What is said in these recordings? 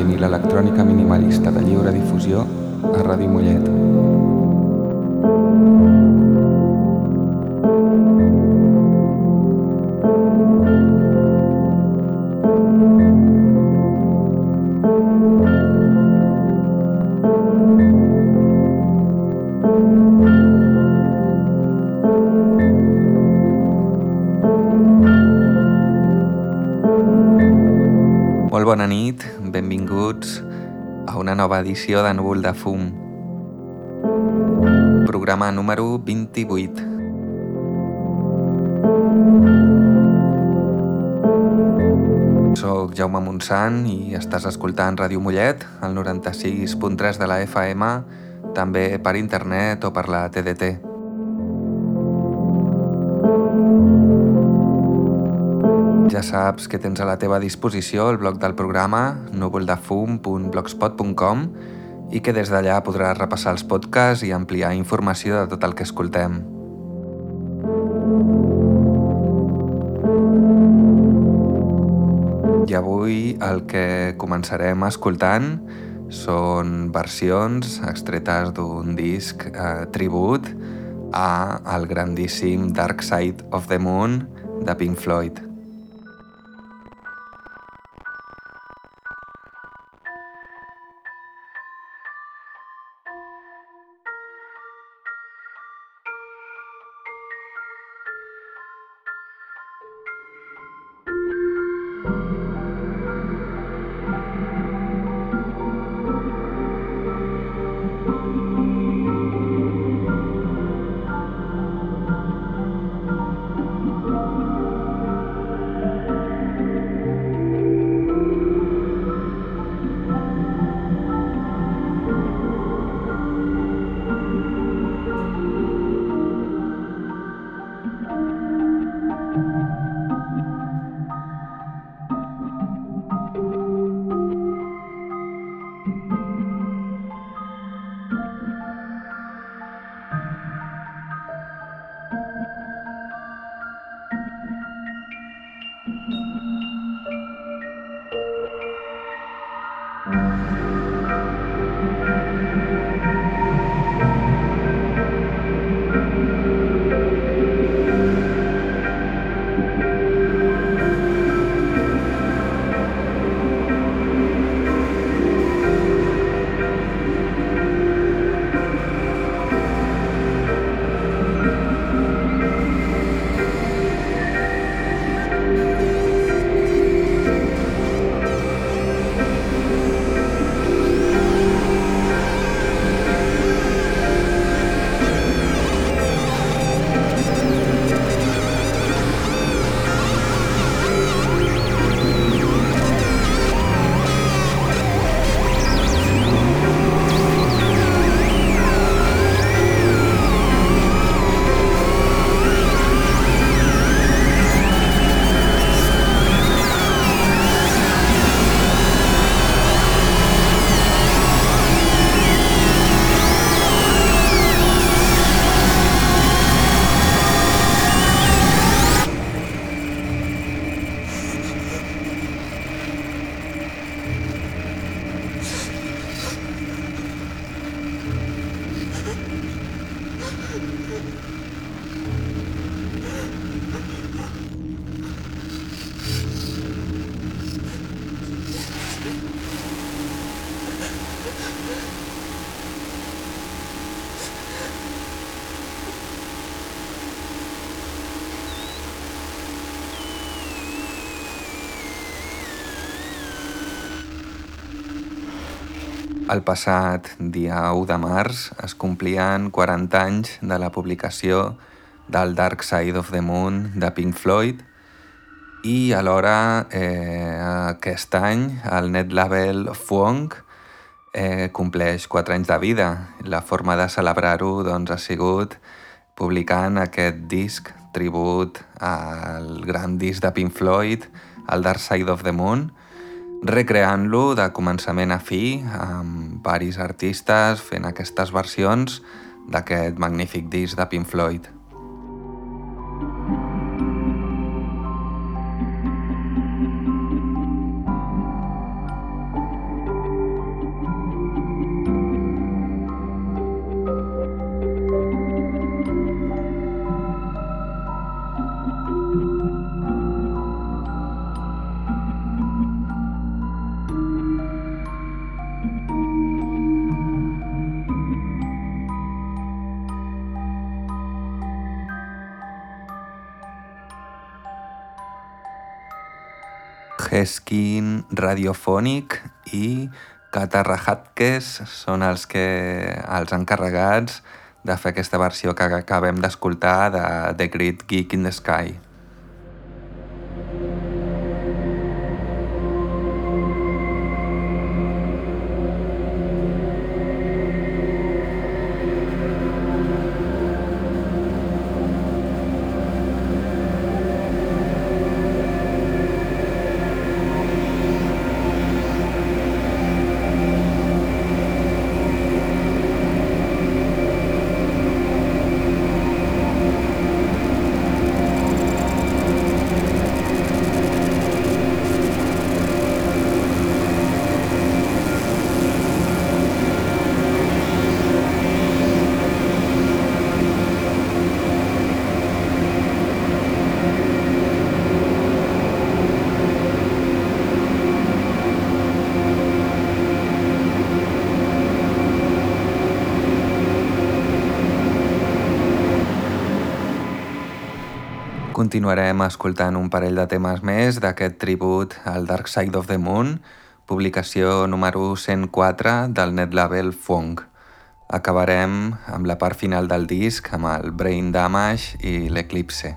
música ambient i edició de Núvol de Fum. Programa número 28. Soc Jaume Montsant i estàs escoltant Ràdio Mollet, al 96.3 de la FM, també per internet o per la TDT. Ja saps que tens a la teva disposició el blog del programa núvoldefum.blogspot.com i que des d'allà podràs repassar els podcasts i ampliar informació de tot el que escoltem. I avui el que començarem escoltant són versions extretes d'un disc eh, tribut a el grandíssim Dark Side of the Moon de Pink Floyd. El passat dia 1 de març es complien 40 anys de la publicació del Dark Side of the Moon de Pink Floyd i alhora eh, aquest any el net label Fuong eh, compleix 4 anys de vida. La forma de celebrar-ho doncs, ha sigut publicant aquest disc tribut al gran disc de Pink Floyd, el Dark Side of the Moon, recreant-lo de començament a fi amb varis artistes fent aquestes versions d'aquest magnífic disc de Pink Floyd. Heskin Radiofònic i Catarrahatkes són els, que, els encarregats de fer aquesta versió que acabem d'escoltar de The Great Geek in the Sky. Continuarem escoltant un parell de temes més d'aquest tribut al Dark Side of the Moon, publicació número 104 del net label Fong. Acabarem amb la part final del disc amb el Brain Damage i l'Eclipse.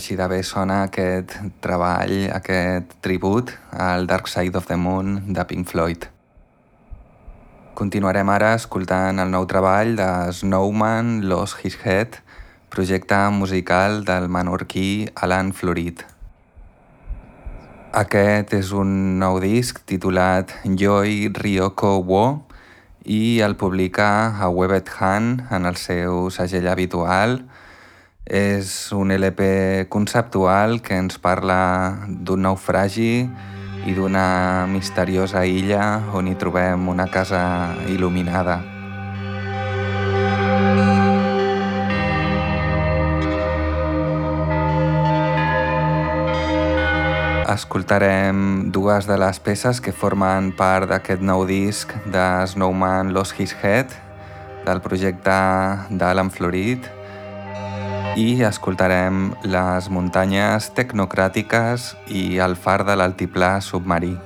Així de bé sona aquest treball, aquest tribut al Dark Side of the Moon de Pink Floyd. Continuarem ara escoltant el nou treball de Snowman Lost His Head, projecte musical del menorquí Alan Florit. Aquest és un nou disc titulat Joy Ryoko Wo i el publica a Webbed Hand en el seu segell habitual, és un LP conceptual que ens parla d'un naufragi i d'una misteriosa illa on hi trobem una casa il·luminada. Escoltarem dues de les peces que formen part d'aquest nou disc de Snowman Lost His Head, del projecte d'Alan Florid, i escoltarem les muntanyes tecnocràtiques i el far de l'altiplà submarí.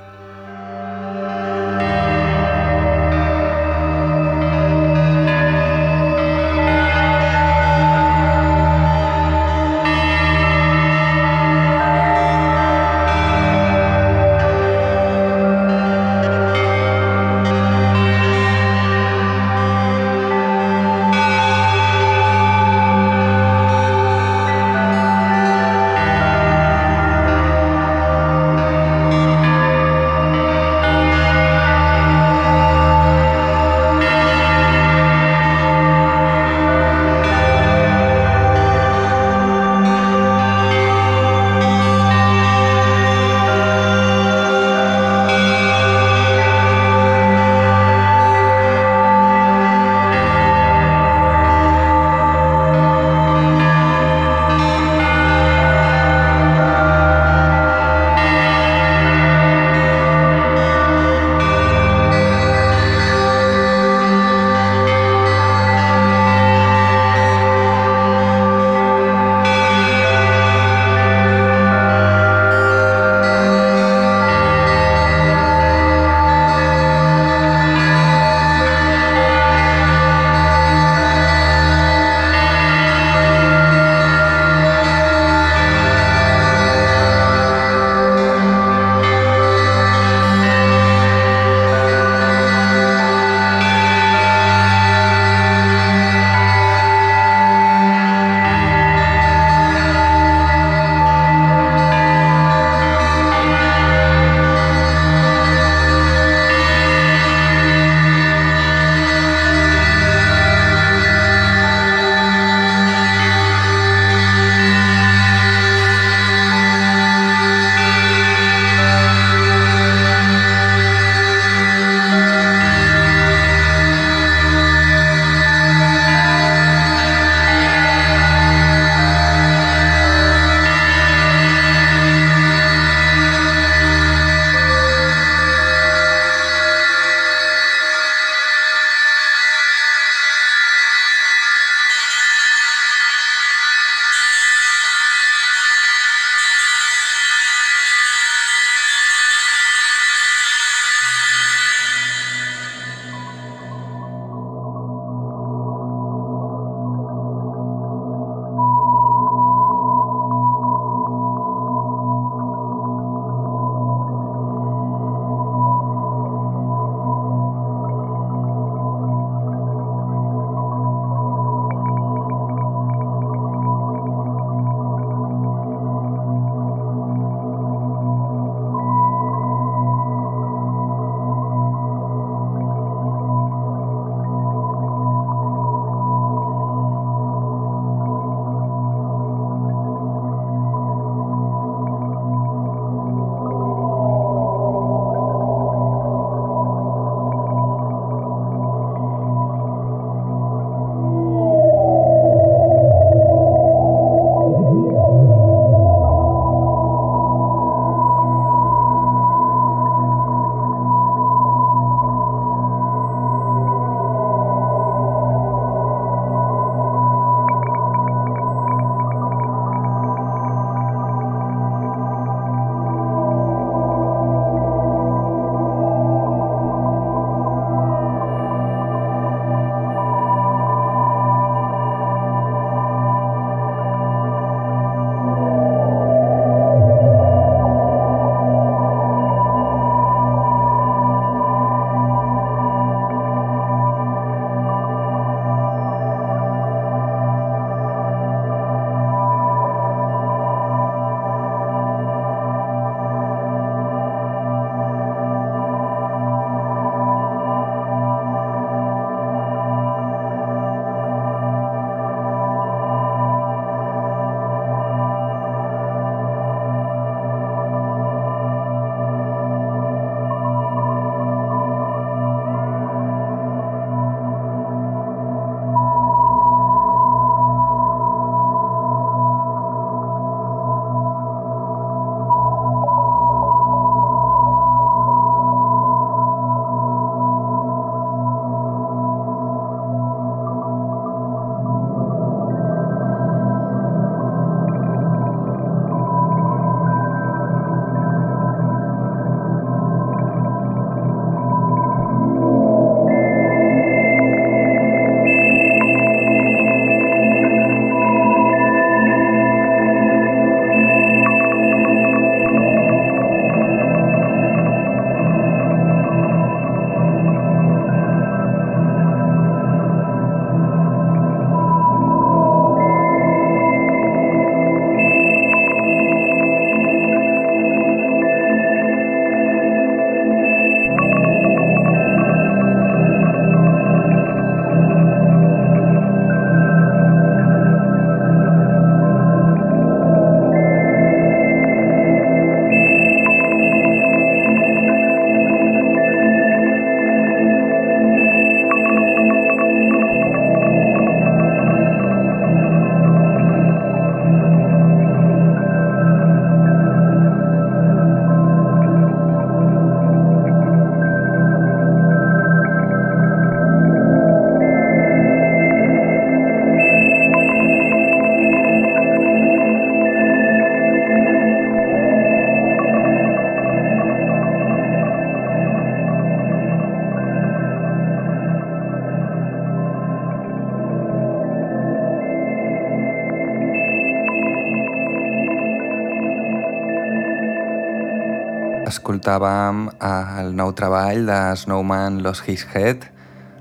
Escoltàvem el nou treball de Snowman Lost His Head,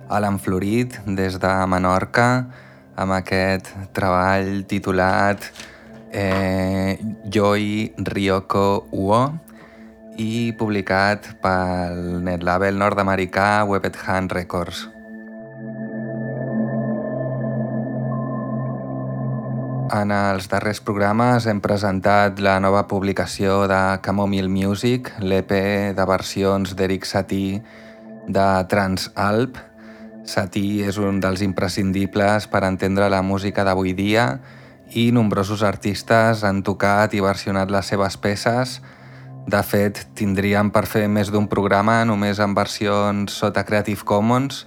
Alan Florit, des de Menorca, amb aquest treball titulat eh, Joy Ryoko Uo i publicat pel netlabel nord-americà Webbed Hand Records. En els darrers programes hem presentat la nova publicació de Camomile Music, l'EP de versions d'Eric Satie de Transalp. Satie és un dels imprescindibles per entendre la música d'avui dia i nombrosos artistes han tocat i versionat les seves peces. De fet, tindríem per fer més d'un programa només en versions sota Creative Commons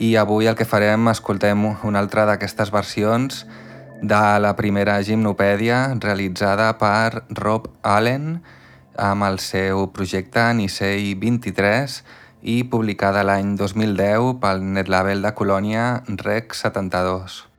i avui el que farem, escoltem una altra d'aquestes versions de la primera gimnopèdia realitzada per Rob Allen amb el seu projecte Nisei 23 i publicada l'any 2010 pel netlabel de Colònia Rec 72.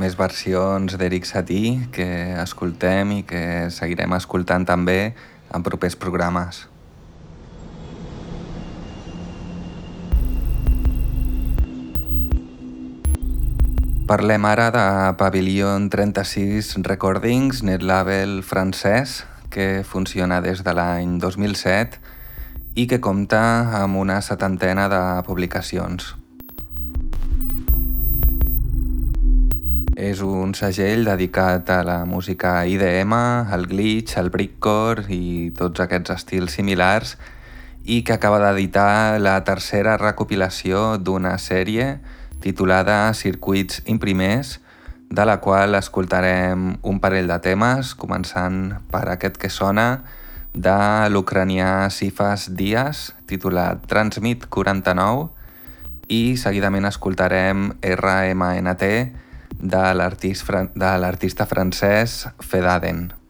Més versions d'Eric Satie que escoltem i que seguirem escoltant també en propers programes. Parlem ara de Pavilion 36 Recordings, net label francès que funciona des de l'any 2007 i que compta amb una setantena de publicacions. És un segell dedicat a la música IDM, al glitch, al brickcore i tots aquests estils similars i que acaba d'editar la tercera recopilació d'una sèrie titulada Circuits imprimers, de la qual escoltarem un parell de temes, començant per aquest que sona de l'ucranià Sifas Dias, titulat Transmit 49, i seguidament escoltarem RMNT, de l'artista francès Fedaden.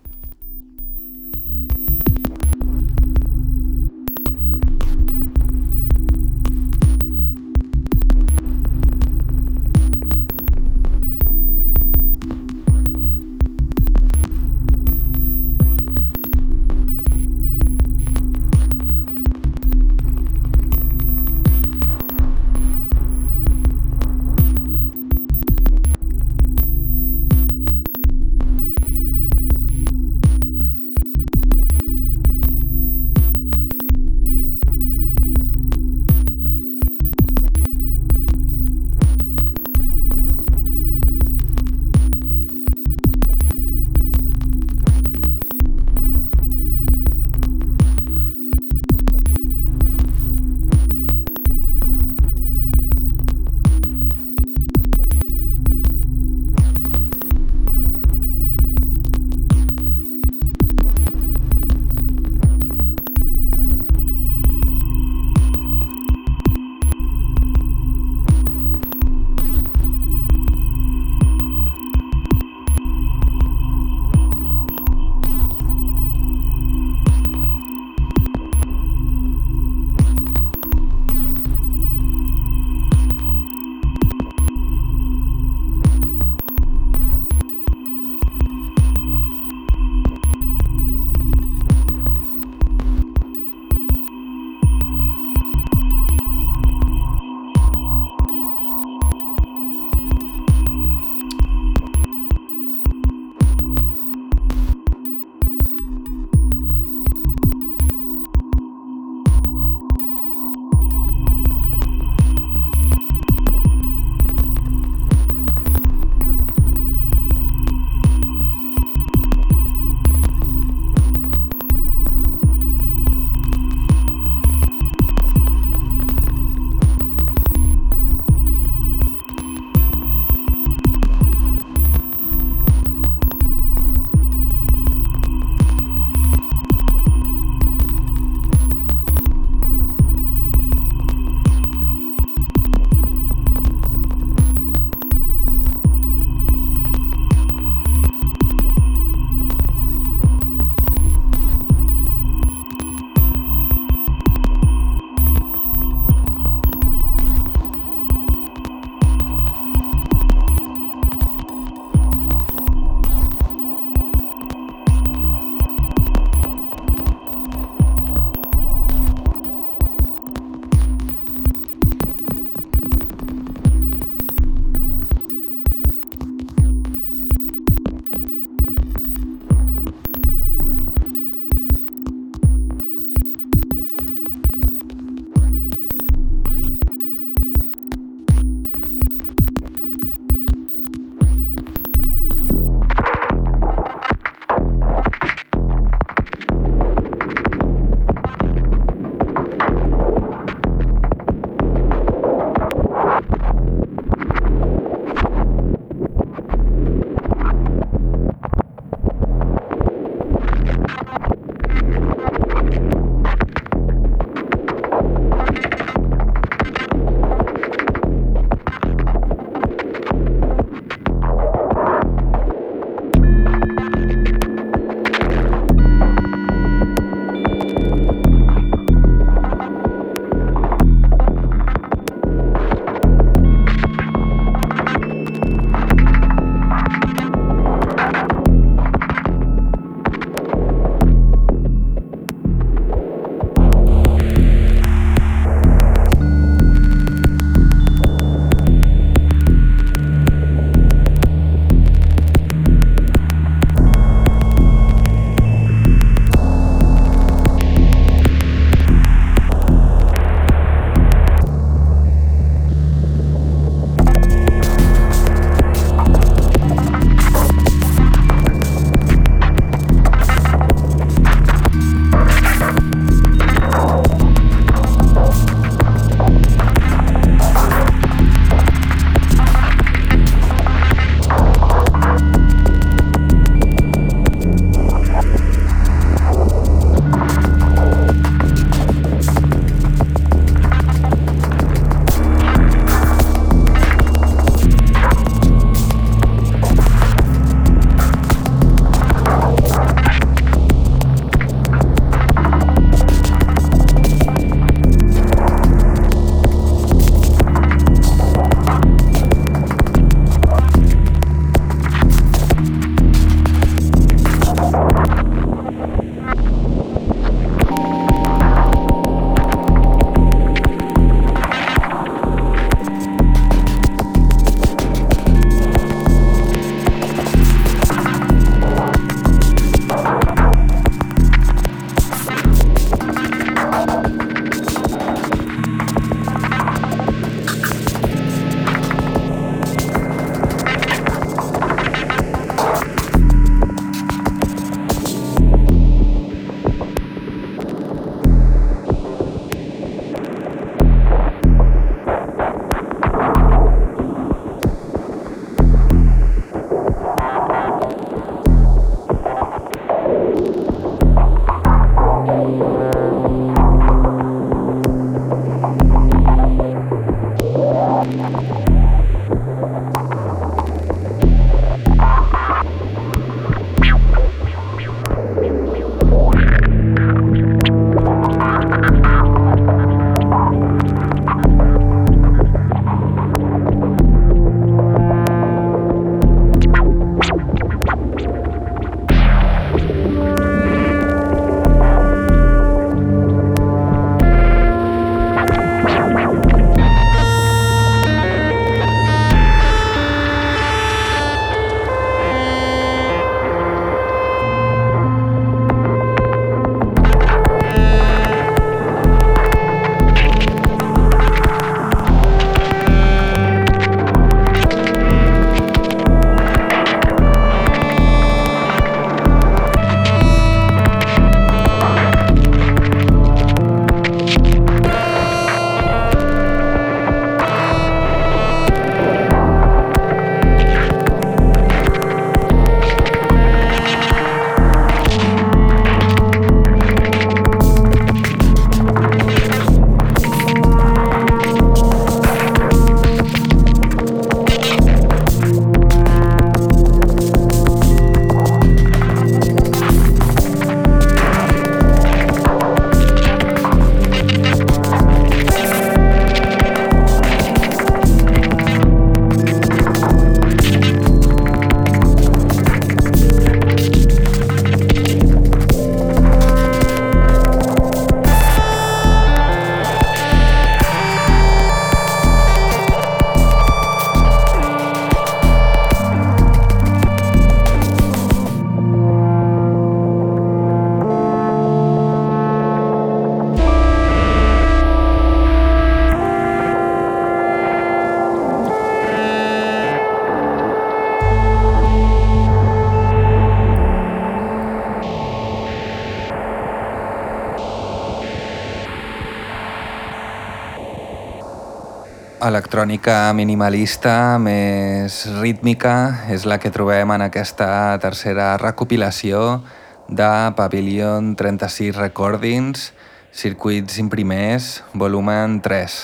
Electrònica minimalista més rítmica és la que trobem en aquesta tercera recopilació de Pavilion 36 Recordings, Circuits Imprimers, volumen 3.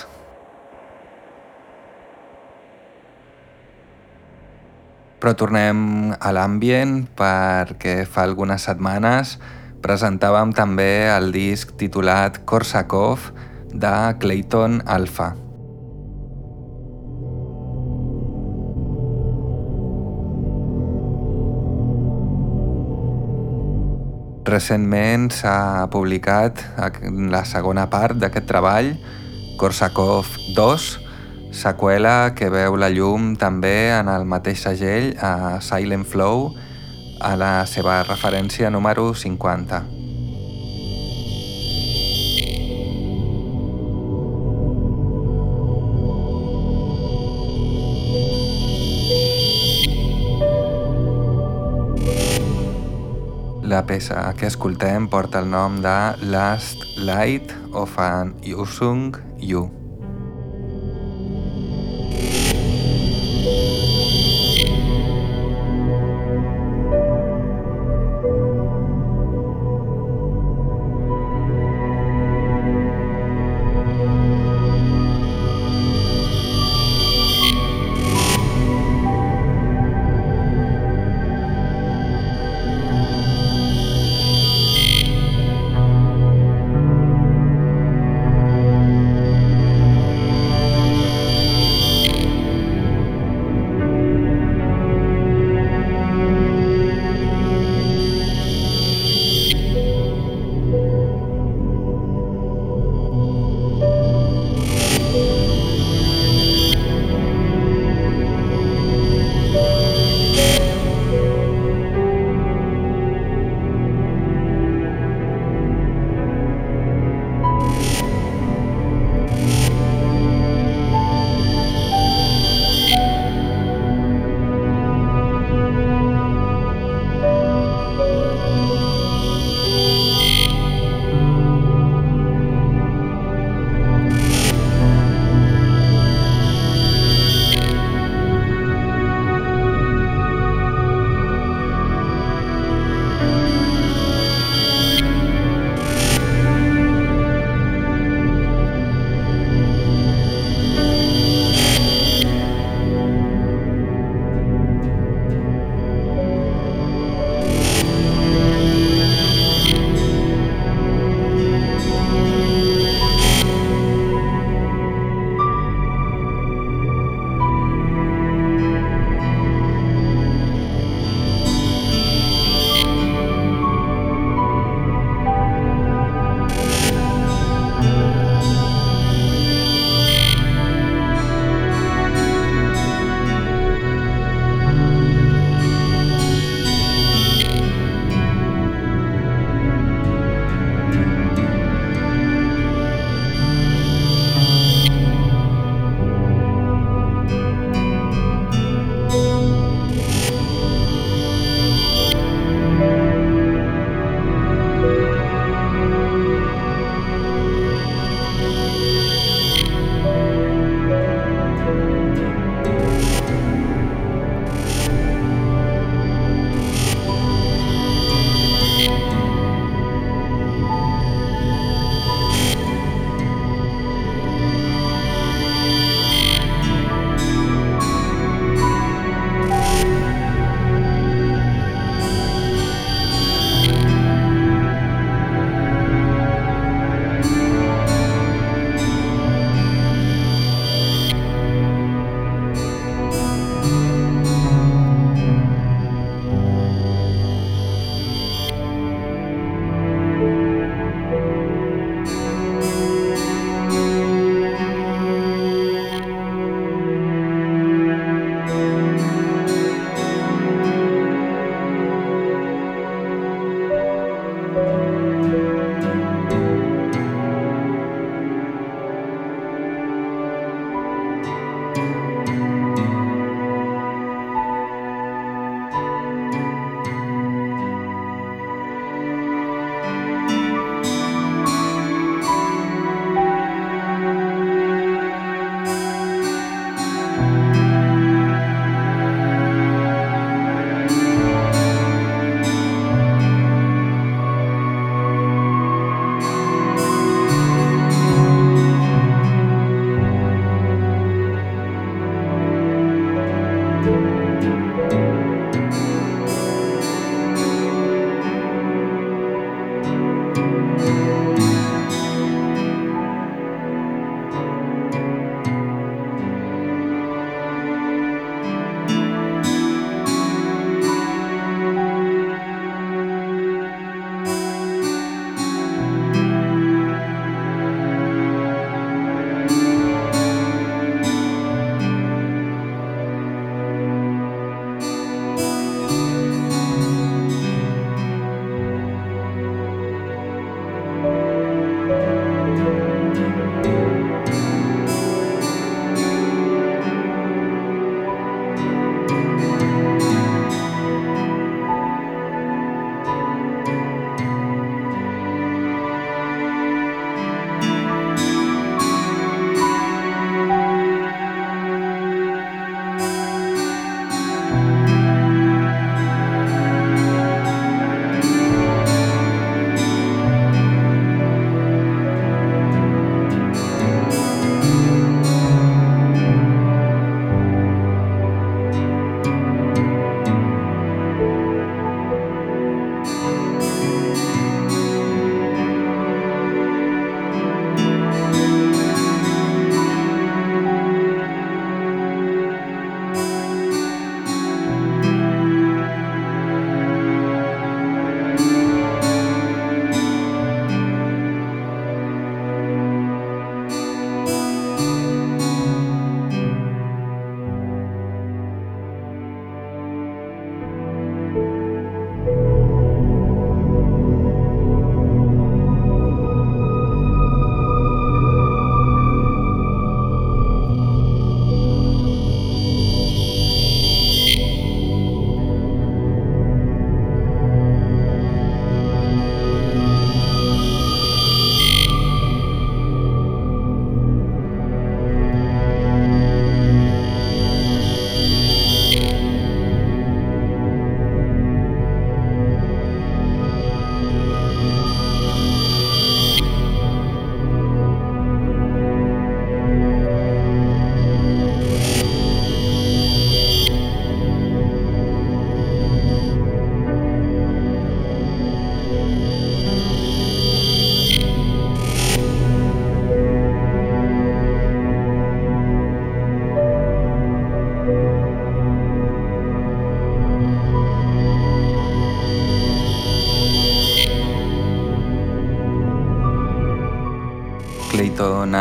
Però tornem a l'ambient perquè fa algunes setmanes presentàvem també el disc titulat Korsakov de Clayton Alpha. Recentment s'ha publicat la segona part d'aquest treball, Korsakov 2, seqüela que veu la llum també en el mateix segell a Silent Flow, a la seva referència número 50. La peça que escoltem porta el nom de Last Light of an Yusung Yu.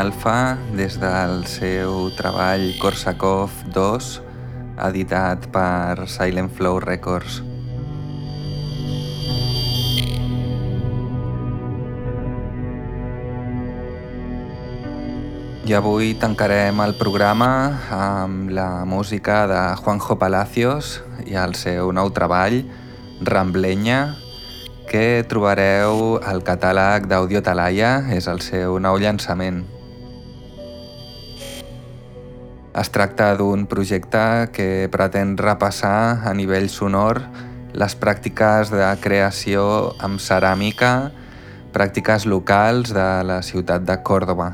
Alpha des del seu treball Korsakov 2, editat per Silent Flow Records. I avui tancarem el programa amb la música de Juanjo Palacios i el seu nou treball, Ramblenya, que trobareu al catàleg d'Audio Talaia, és el seu nou llançament. Es tracta d'un projecte que pretén repassar a nivell sonor les pràctiques de creació amb ceràmica, pràctiques locals de la ciutat de Còrdoba.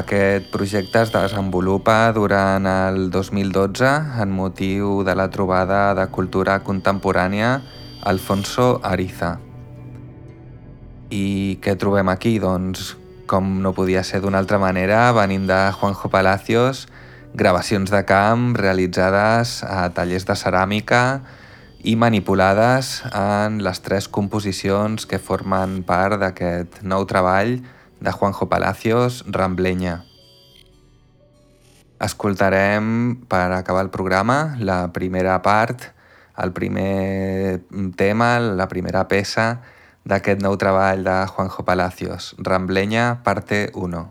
Aquest projecte es desenvolupa durant el 2012 en motiu de la trobada de cultura contemporània Alfonso Ariza. I què trobem aquí? Doncs, com no podia ser d'una altra manera, venim de Juanjo Palacios, gravacions de camp realitzades a tallers de ceràmica i manipulades en les tres composicions que formen part d'aquest nou treball de Juanjo Palacios, Ramblenya. Escoltarem, per acabar el programa, la primera part, el primer tema, la primera peça d'aquest nou treball de Juanjo Palacios, Ramblenya, parte 1.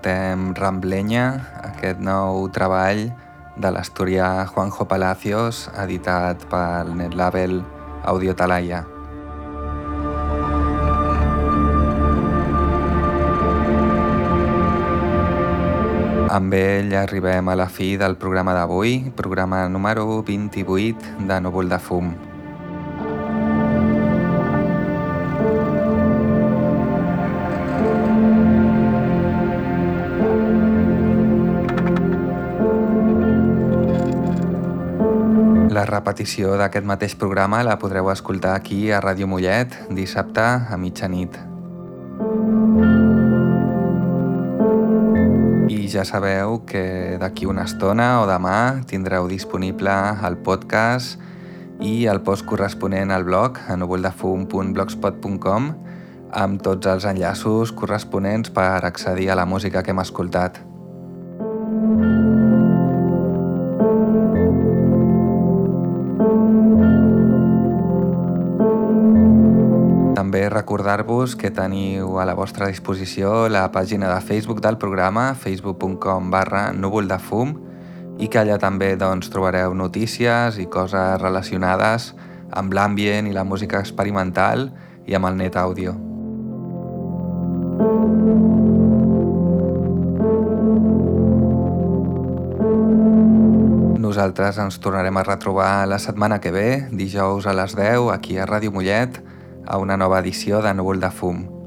Escoltem Ramblenya, aquest nou treball de l'asturià Juanjo Palacios, editat pel netlabel Audio Talaya. Amb ell arribem a la fi del programa d'avui, programa número 28 de Núvol de Fum. Repetició d'aquest mateix programa la podreu escoltar aquí a Ràdio Mollet dissabte a mitjanit. I ja sabeu que d'aquí una estona o demà tindreu disponible el podcast i el post corresponent al blog a núvoldefum.blogspot.com amb tots els enllaços corresponents per accedir a la música que hem escoltat. Recordar-vos que teniu a la vostra disposició la pàgina de Facebook del programa, facebook.com barra núvol de fum, i que allà també doncs, trobareu notícies i coses relacionades amb l'ambient i la música experimental i amb el net àudio. Nosaltres ens tornarem a retrobar la setmana que ve, dijous a les 10, aquí a Ràdio Mollet, a una nova edició de Núvol de Fum.